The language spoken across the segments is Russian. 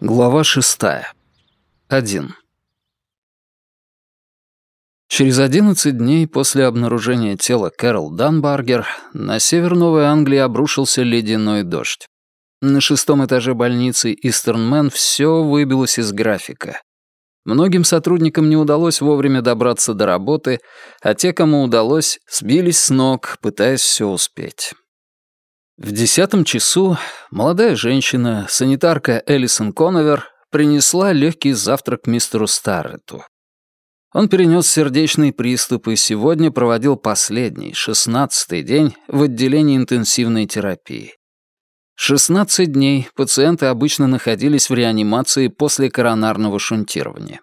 Глава шестая. Один. Через одиннадцать дней после обнаружения тела Кэрол Данбаргер на север Новой Англии обрушился ледяной дождь. На шестом этаже больницы Истернмен все выбилось из графика. Многим сотрудникам не удалось вовремя добраться до работы, а те, кому удалось, сбились с ног, пытаясь все успеть. В десятом часу молодая женщина, санитарка Элисон Коновер, принесла легкий завтрак мистеру Старрету. Он перенес сердечный приступ и сегодня проводил последний, шестнадцатый день в отделении интенсивной терапии. Шестнадцать дней пациенты обычно находились в реанимации после коронарного шунтирования.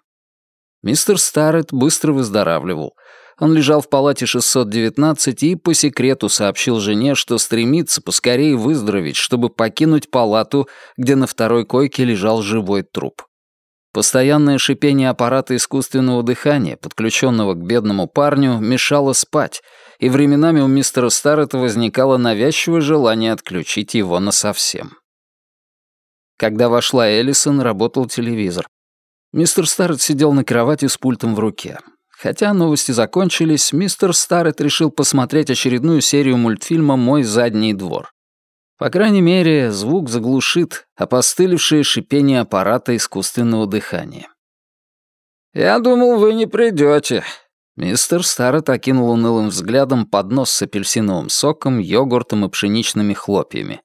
Мистер Старрет быстро выздоравливал — он лежал в палате 619 и по секрету сообщил жене, что стремится поскорее выздороветь, чтобы покинуть палату, где на второй койке лежал живой труп. Постоянное шипение аппарата искусственного дыхания, подключенного к бедному парню, мешало спать, и временами у мистера Старрета возникало навязчивое желание отключить его насовсем. Когда вошла Эллисон, работал телевизор. Мистер Старрет сидел на кровати с пультом в руке. Хотя новости закончились, мистер Старрет решил посмотреть очередную серию мультфильма «Мой задний двор». По крайней мере, звук заглушит опостылевшее шипение аппарата искусственного дыхания. «Я думал, вы не придете. Мистер Старрет окинул унылым взглядом поднос с апельсиновым соком, йогуртом и пшеничными хлопьями.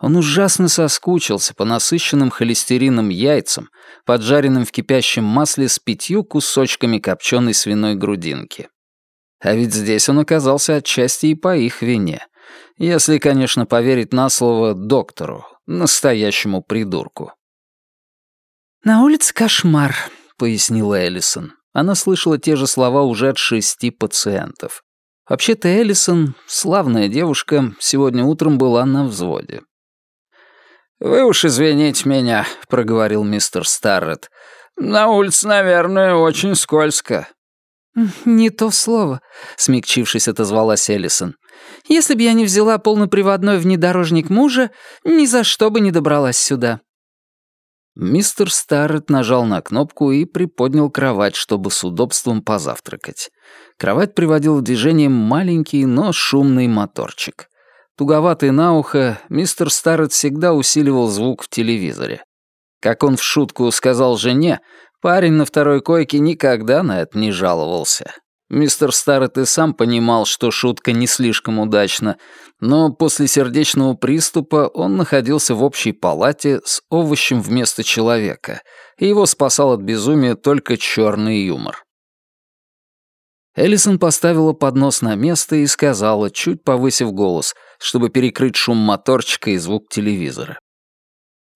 Он ужасно соскучился по насыщенным холестерином яйцам, поджаренным в кипящем масле с пятью кусочками копченой свиной грудинки. А ведь здесь он оказался отчасти и по их вине. Если, конечно, поверить на слово доктору, настоящему придурку. «На улице кошмар», — пояснила Эллисон. Она слышала те же слова уже от шести пациентов. Вообще-то Эллисон, славная девушка, сегодня утром была на взводе. «Вы уж извините меня», — проговорил мистер Старрет. «На улице, наверное, очень скользко». «Не то слово», — смягчившись, отозвалась Эллисон. «Если бы я не взяла полноприводной внедорожник мужа, ни за что бы не добралась сюда». Мистер Старрет нажал на кнопку и приподнял кровать, чтобы с удобством позавтракать. Кровать приводил в движение маленький, но шумный моторчик. Туговатый на ухо, мистер Старрет всегда усиливал звук в телевизоре. Как он в шутку сказал жене, парень на второй койке никогда на это не жаловался. Мистер Старрет и сам понимал, что шутка не слишком удачна, но после сердечного приступа он находился в общей палате с овощем вместо человека, и его спасал от безумия только черный юмор. Эллисон поставила поднос на место и сказала, чуть повысив голос, чтобы перекрыть шум моторчика и звук телевизора.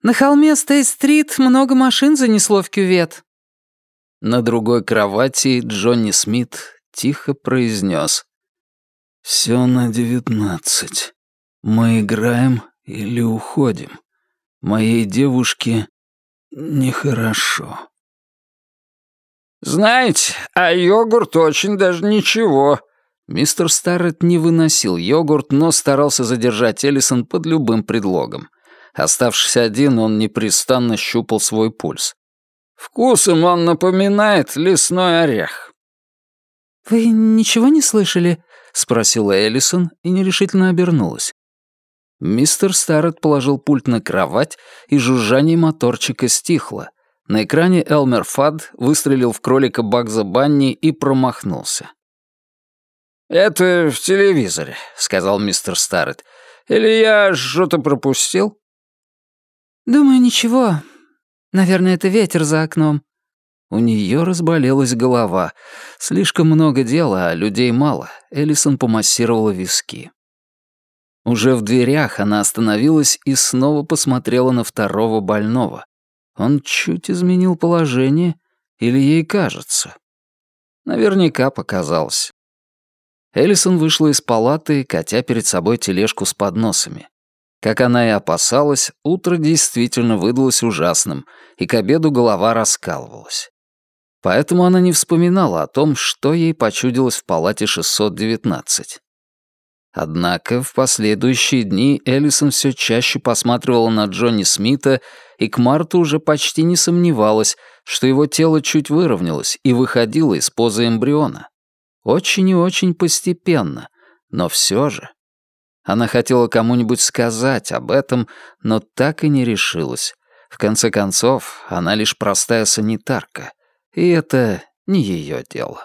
«На холме Стей-стрит много машин занесло в кювет». На другой кровати Джонни Смит тихо произнес. «Все на девятнадцать. Мы играем или уходим. Моей девушке нехорошо». «Знаете, а йогурт очень даже ничего». Мистер Старрет не выносил йогурт, но старался задержать Эллисон под любым предлогом. Оставшись один, он непрестанно щупал свой пульс. «Вкусом он напоминает лесной орех». «Вы ничего не слышали?» — спросила Эллисон и нерешительно обернулась. Мистер Старрет положил пульт на кровать, и жужжание моторчика стихло — на экране Элмер Фад выстрелил в кролика Багза Банни и промахнулся. «Это в телевизоре», — сказал мистер Старрет. «Или я что-то пропустил?» «Думаю, ничего. Наверное, это ветер за окном». У нее разболелась голова. Слишком много дела, а людей мало. Эллисон помассировала виски. Уже в дверях она остановилась и снова посмотрела на второго больного. Он чуть изменил положение, или ей кажется? Наверняка показалось. Эллисон вышла из палаты, катя перед собой тележку с подносами. Как она и опасалась, утро действительно выдалось ужасным, и к обеду голова раскалывалась. Поэтому она не вспоминала о том, что ей почудилось в палате 619. Однако в последующие дни Эллисон все чаще посматривала на Джонни Смита, и к марту уже почти не сомневалась, что его тело чуть выровнялось и выходило из позы эмбриона. Очень и очень постепенно, но все же. Она хотела кому-нибудь сказать об этом, но так и не решилась. В конце концов, она лишь простая санитарка, и это не ее дело.